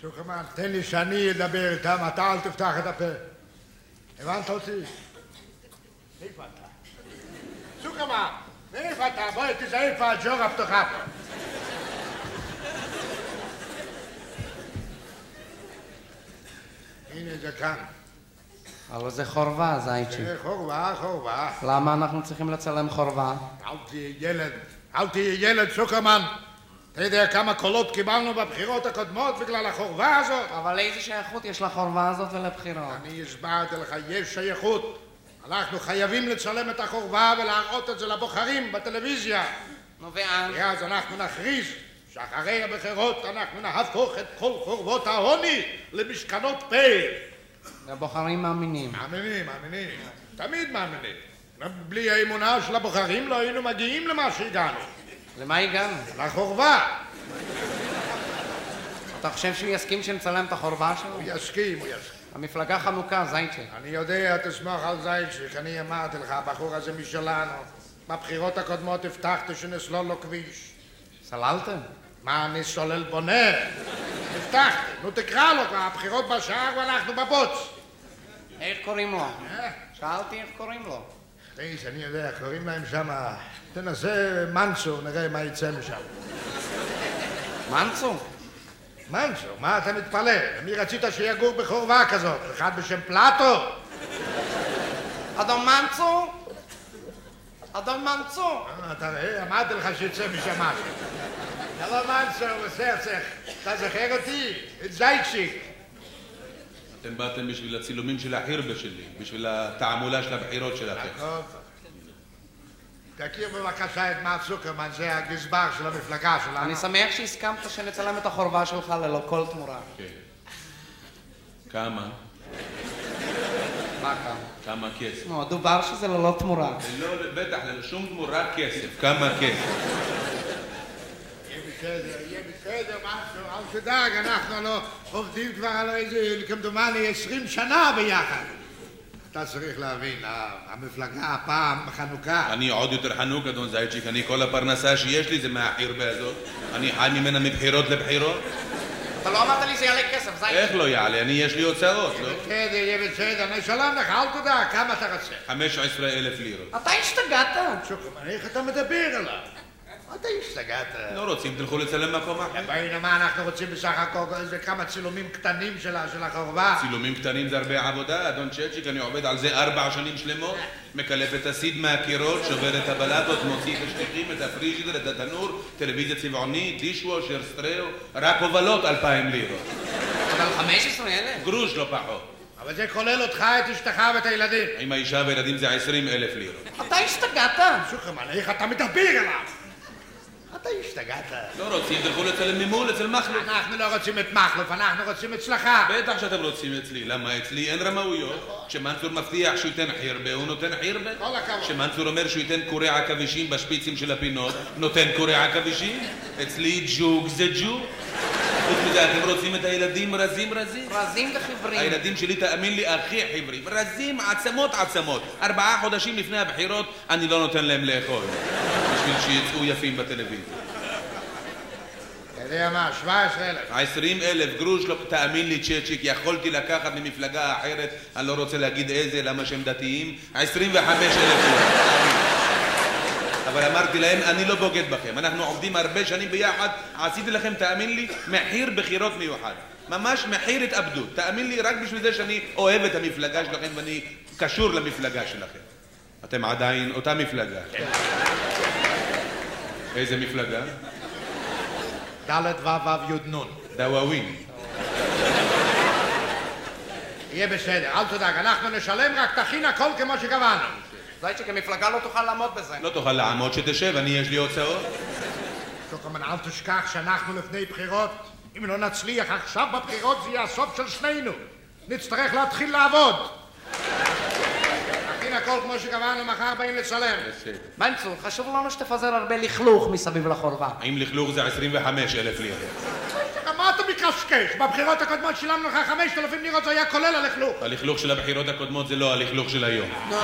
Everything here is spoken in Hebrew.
שוקרמן, תן לי שאני אדבר איתם, אתה אל תפתח את הפה. הבנת אותי? איפה אתה? שוקרמן, מאיפה אתה? בואי תזהה איפה הג'ורה פתוחה פה. הנה זה כאן. אבל זה חורבה, זייצ'י. זה חורבה, חורבה. למה אנחנו צריכים לצלם חורבה? אל תהיה ילד, אל תהיה ילד, שוקרמן. אתה יודע כמה קולות קיבלנו בבחירות הקודמות בגלל החורבה הזאת? אבל איזה שייכות יש לחורבה הזאת ולבחירות? אני הסברתי לך, יש שייכות. אנחנו חייבים לצלם את החורבה ולהראות את זה לבוחרים בטלוויזיה. נו ואז? ואז אנחנו נכריז שאחרי הבחירות אנחנו נהפוך את כל חורבות העוני למשכנות פאר. הבוחרים מאמינים. מאמינים, מאמינים. תמיד מאמינים. בלי האמונה של הבוחרים לא היינו מגיעים למה שהגענו. למה הגענו? לחורבה. אתה חושב שהוא יסכים שנצלם את החורבה שלו? הוא יסכים, הוא יסכים. המפלגה חנוכה, זייצ'י. אני יודע, תסמוך על זייצ'יק, אני אמרתי לך, הבחור הזה משלנו. בבחירות הקודמות הבטחתי שנסלול לו כביש. סללתם? מה, אני סולל בונה? הבטחתי. נו, תקרא לו כבר, הבחירות בשער ואנחנו בבוץ. איך קוראים לו? אה? שאלתי איך קוראים לו. איזה, אני יודע, קוראים להם שם... תנסה מנצו, נראה מה יצא משם. מנצו? מנצו, מה אתה מתפלא? מי רצית שיגור בחורבה כזאת? אחד בשם פלטו? אדון מנצו? אדון מנצו? אה, אתה רואה, אמרתי לך שיצא משם משהו. שלום מנצו, בסרצך. אתה זוכר אותי? את זייצ'יק. אתם באתם בשביל הצילומים של החירבה שלי, בשביל התעמולה של הבחירות שלכם. תכיר בבקשה את מר צוקרמן, זה הגזבר של המפלגה שלנו. אני שמח שהסכמת שנצלם את החורבה שלך ללא כל תמורה. כן. כמה? מה כאן? כמה כסף? נו, דובר שזה ללא תמורה. לא, בטח, ללא שום תמורה כסף. כמה כסף? יהיה בסדר, יהיה בסדר, משהו, אל תדאג, אנחנו הלוא עובדים כבר על איזה, כמדומני, עשרים שנה ביחד. אתה צריך להבין, המפלגה הפעם בחנוכה, אני עוד יותר חנוק, אדון זייצ'יק, אני כל הפרנסה שיש לי זה מהחירבה הזאת. אני חי ממנה מבחירות לבחירות. אתה לא אמרת לי זה יעלה כסף, זייצ'י. איך לא יעלה? אני, יש לי הוצאות, לא? בסדר, יהיה בסדר, אני אשלם לך, אל תדאג, כמה אתה רוצה? 15 אלף לירות. אתה השתגעת? איך אתה מדבר עליו? אתה השתגעת. לא רוצים, תלכו לצלם אחר. בוא'נה, מה אנחנו רוצים בסך הכל? איזה כמה צילומים קטנים של החורבה? צילומים קטנים זה הרבה עבודה, אדון צ'צ'יק, אני עובד על זה ארבע שנים שלמות, מקלף את הסיד מהקירות, שובר את הבלטות, מוציא את השטיחים, את הפריג'ידר, את התנור, טלוויזיה צבעונית, דישוושר, סטריאו, רק הובלות אלפיים לירות. אבל 15 אלף? גרוש לא פחות. אבל זה כולל אותך, את אשתך ואת הילדים. עם האישה והילדים זה עשרים אלף לירות. אתה השתגעת? שוקרמן, איך אתה מדבר עליו? לא רוצים, תלכו לצלם ממול, אצל מכלוף. אנחנו לא רוצים את מכלוף, אנחנו רוצים אצלך. בטח שאתם רוצים אצלי, למה אצלי אין רמאויות? כשמנצור מבטיח שהוא ייתן חירבה, הוא נותן חירבה. כל הכבוד. כשמנצור אומר שהוא ייתן קורי עכבישים בשפיצים של הפינות, נותן קורי עכבישים. אצלי ג'וג זה ג'וג. חוץ מזה, אתם רוצים את הילדים רזים רזים? רזים וחיוורים. הילדים שלי, תאמין לי, הכי חיוורים. רזים, עצמות עצמות. ארבעה חודשים לפני הבחירות, אני לא נותן להם לאכול. בשביל שיצאו יפים בטלוויזיה. יודע מה, 17,000. עשרים אלף גרוש, לא, תאמין לי צ'צ'יק, יכולתי לקחת ממפלגה אחרת, אני לא רוצה להגיד איזה, למה שהם דתיים, עשרים וחמש אלף גרוש. אבל אמרתי להם, אני לא בוגד בכם, אנחנו עובדים הרבה שנים ביחד, עשיתי לכם, תאמין לי, מחיר בחירות מיוחד. ממש מחיר התאבדות. תאמין לי, רק בשביל זה שאני אוהב את המפלגה שלכם ואני קשור למפלגה שלכם. אתם עדיין אותה מפלגה. איזה מפלגה? ד' ו' ו' י' נ'. דוואווין. יהיה בסדר, אל תדאג, אנחנו נשלם, רק תכין הכל כמו שקבענו. זייצ'יק, המפלגה לא תוכל לעמוד בזה. לא תוכל לעמוד שתשב, אני יש לי הוצאות. שוקרמן, אל תשכח שאנחנו לפני בחירות. אם לא נצליח עכשיו בבחירות זה יהיה הסוף של שנינו. נצטרך להתחיל לעבוד. הכל כמו שקבענו, מחר באים לצלם. מנצור, חשוב לנו שתפזר הרבה לכלוך מסביב לחורבה. עם לכלוך זה 25 אלף לירות. מה אתה מקשקש? בבחירות הקודמות שילמנו לך 5,000 לירות, זה היה כולל הלכלוך. הלכלוך של הבחירות הקודמות זה לא הלכלוך של היום. נו.